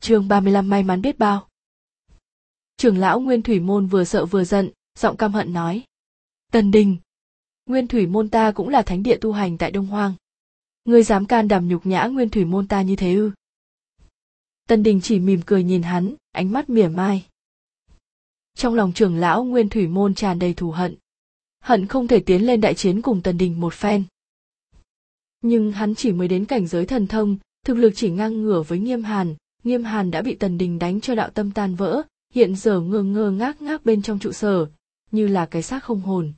chương 35 may mắn biết bao. Trưởng lão Nguyên Thủy Môn vừa sợ vừa giận, giọng căm hận nói. Tần Đình, Nguyên Thủy Môn ta cũng là thánh địa tu hành tại Đông Hoang. Ngươi dám can đảm nhục nhã Nguyên Thủy Môn ta như thế ư? Tần Đình chỉ mỉm cười nhìn hắn, ánh mắt mỉa mai. Trong lòng trưởng lão Nguyên Thủy Môn tràn đầy thù hận. Hận không thể tiến lên đại chiến cùng Tần Đình một phen. Nhưng hắn chỉ mới đến cảnh giới thần thông, thực lực chỉ ngang ngửa với Nghiêm Hàn, Nghiêm Hàn đã bị Tần Đình đánh cho đạo tâm tan vỡ, hiện giờ ngơ ngơ ngác ngác bên trong trụ sở, như là cái xác không hồn.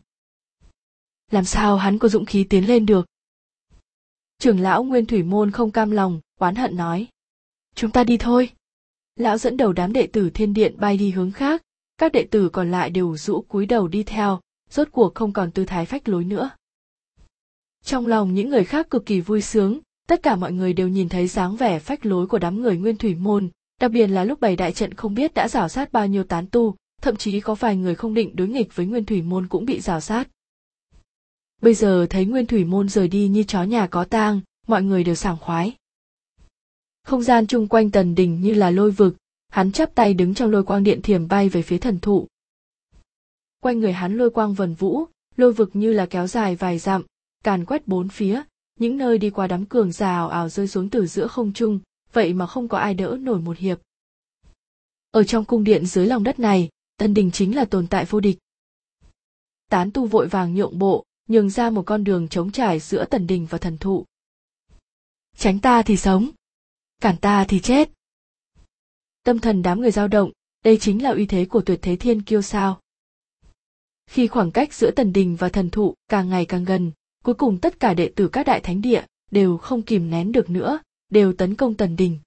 Làm sao hắn có dũng khí tiến lên được? Trưởng lão Nguyên Thủy Môn không cam lòng, oán hận nói. Chúng ta đi thôi. Lão dẫn đầu đám đệ tử thiên điện bay đi hướng khác, các đệ tử còn lại đều rũ cúi đầu đi theo, rốt cuộc không còn tư thái phách lối nữa. Trong lòng những người khác cực kỳ vui sướng, tất cả mọi người đều nhìn thấy dáng vẻ phách lối của đám người nguyên thủy môn, đặc biệt là lúc bày đại trận không biết đã rào sát bao nhiêu tán tu, thậm chí có vài người không định đối nghịch với nguyên thủy môn cũng bị rào sát. Bây giờ thấy nguyên thủy môn rời đi như chó nhà có tang, mọi người đều sảng khoái. Không gian chung quanh tần đình như là lôi vực, hắn chắp tay đứng trong lôi quang điện thiềm bay về phía thần thụ. Quanh người hắn lôi quang vần vũ, lôi vực như là kéo dài vài dặm, càn quét bốn phía, những nơi đi qua đám cường già ảo ảo rơi xuống từ giữa không trung, vậy mà không có ai đỡ nổi một hiệp. Ở trong cung điện dưới lòng đất này, Tân Đình chính là tồn tại vô địch. Tán tu vội vàng nhượng bộ, nhường ra một con đường trống trải giữa Tần Đình và thần thụ. Tránh ta thì sống, cản ta thì chết. Tâm thần đám người dao động, đây chính là uy thế của tuyệt thế thiên kiêu sao. Khi khoảng cách giữa Tần Đình và thần thụ càng ngày càng gần, cuối cùng tất cả đệ tử các đại thánh địa đều không kìm nén được nữa, đều tấn công Tần Đình.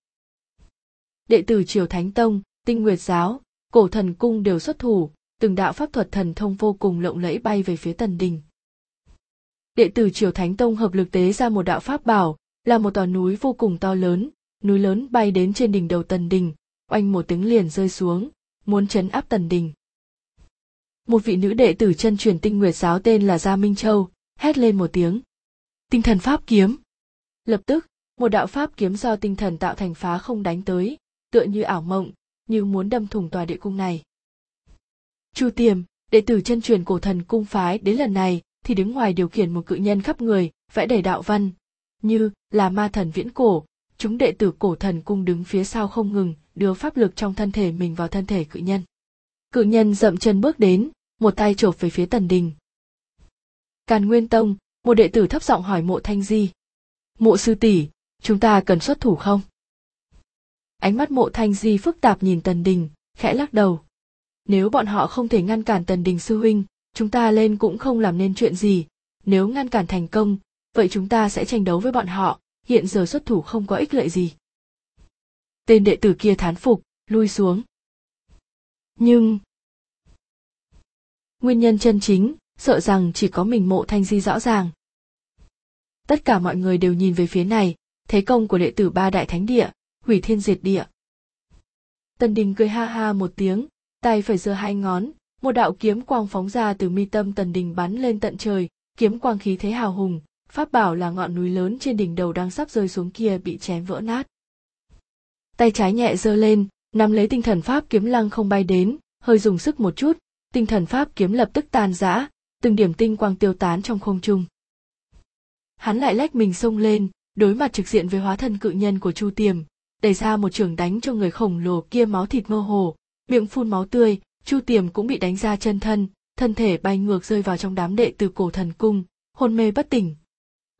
Đệ tử Triều Thánh Tông, Tinh Nguyệt Giáo, Cổ Thần Cung đều xuất thủ, từng đạo pháp thuật thần thông vô cùng lộng lẫy bay về phía Tần Đình. Đệ tử Triều Thánh Tông hợp lực tế ra một đạo pháp bảo, là một tòa núi vô cùng to lớn, núi lớn bay đến trên đỉnh đầu Tần Đình, oanh một tiếng liền rơi xuống, muốn chấn áp Tần Đình. Một vị nữ đệ tử chân truyền tinh nguyệt giáo tên là Gia Minh Châu, hét lên một tiếng. Tinh thần pháp kiếm. Lập tức, một đạo pháp kiếm do tinh thần tạo thành phá không đánh tới, tựa như ảo mộng, như muốn đâm thủng tòa địa cung này. Chu Tiềm, đệ tử chân truyền cổ thần cung phái đến lần này thì đứng ngoài điều khiển một cự nhân khắp người, vẽ đầy đạo văn, như là ma thần viễn cổ, chúng đệ tử cổ thần cung đứng phía sau không ngừng, đưa pháp lực trong thân thể mình vào thân thể cự nhân. Cự nhân dậm chân bước đến, một tay chộp về phía tần đình. Càn Nguyên Tông, một đệ tử thấp giọng hỏi mộ thanh di. Mộ sư tỷ, chúng ta cần xuất thủ không? Ánh mắt mộ thanh di phức tạp nhìn tần đình, khẽ lắc đầu. Nếu bọn họ không thể ngăn cản tần đình sư huynh, chúng ta lên cũng không làm nên chuyện gì. Nếu ngăn cản thành công, vậy chúng ta sẽ tranh đấu với bọn họ, hiện giờ xuất thủ không có ích lợi gì. Tên đệ tử kia thán phục, lui xuống. Nhưng... Nguyên nhân chân chính, sợ rằng chỉ có mình mộ thanh di rõ ràng. Tất cả mọi người đều nhìn về phía này, thấy công của đệ tử ba đại thánh địa, hủy thiên diệt địa. Tần Đình cười ha ha một tiếng, tay phải giơ hai ngón, một đạo kiếm quang phóng ra từ mi tâm Tần Đình bắn lên tận trời, kiếm quang khí thế hào hùng, pháp bảo là ngọn núi lớn trên đỉnh đầu đang sắp rơi xuống kia bị chém vỡ nát. Tay trái nhẹ giơ lên, nắm lấy tinh thần pháp kiếm lăng không bay đến, hơi dùng sức một chút, tinh thần pháp kiếm lập tức tan rã, từng điểm tinh quang tiêu tán trong không trung. Hắn lại lách mình xông lên, đối mặt trực diện với hóa thân cự nhân của Chu Tiềm, đẩy ra một trường đánh cho người khổng lồ kia máu thịt mơ hồ, miệng phun máu tươi, Chu Tiềm cũng bị đánh ra chân thân, thân thể bay ngược rơi vào trong đám đệ tử cổ thần cung, hôn mê bất tỉnh.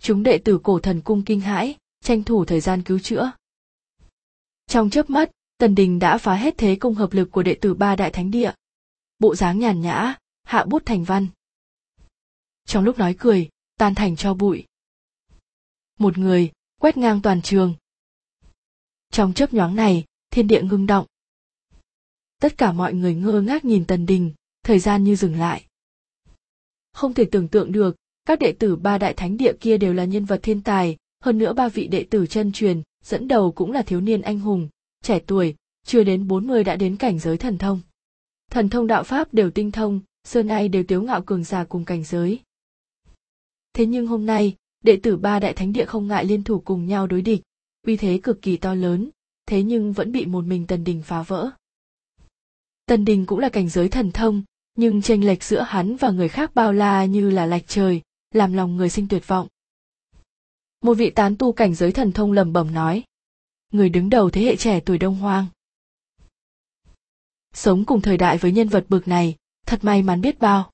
Chúng đệ tử cổ thần cung kinh hãi, tranh thủ thời gian cứu chữa. Trong chớp mắt, Tần Đình đã phá hết thế công hợp lực của đệ tử ba đại thánh địa. Bộ dáng nhàn nhã, hạ bút thành văn. Trong lúc nói cười, tan thành cho bụi. Một người, quét ngang toàn trường. Trong chớp nhoáng này, thiên địa ngưng động. Tất cả mọi người ngơ ngác nhìn Tần Đình, thời gian như dừng lại. Không thể tưởng tượng được, các đệ tử ba đại thánh địa kia đều là nhân vật thiên tài, hơn nữa ba vị đệ tử chân truyền, dẫn đầu cũng là thiếu niên anh hùng, trẻ tuổi, chưa đến 40 đã đến cảnh giới thần thông. Thần thông đạo pháp đều tinh thông, sơn ai đều tiếu ngạo cường giả cùng cảnh giới. Thế nhưng hôm nay, đệ tử ba đại thánh địa không ngại liên thủ cùng nhau đối địch, uy thế cực kỳ to lớn, thế nhưng vẫn bị một mình tần đình phá vỡ. Tần đình cũng là cảnh giới thần thông nhưng chênh lệch giữa hắn và người khác bao la như là lạch trời làm lòng người sinh tuyệt vọng. Một vị tán tu cảnh giới thần thông lẩm bẩm nói người đứng đầu thế hệ trẻ tuổi đông hoang sống cùng thời đại với nhân vật bực này thật may mắn biết bao.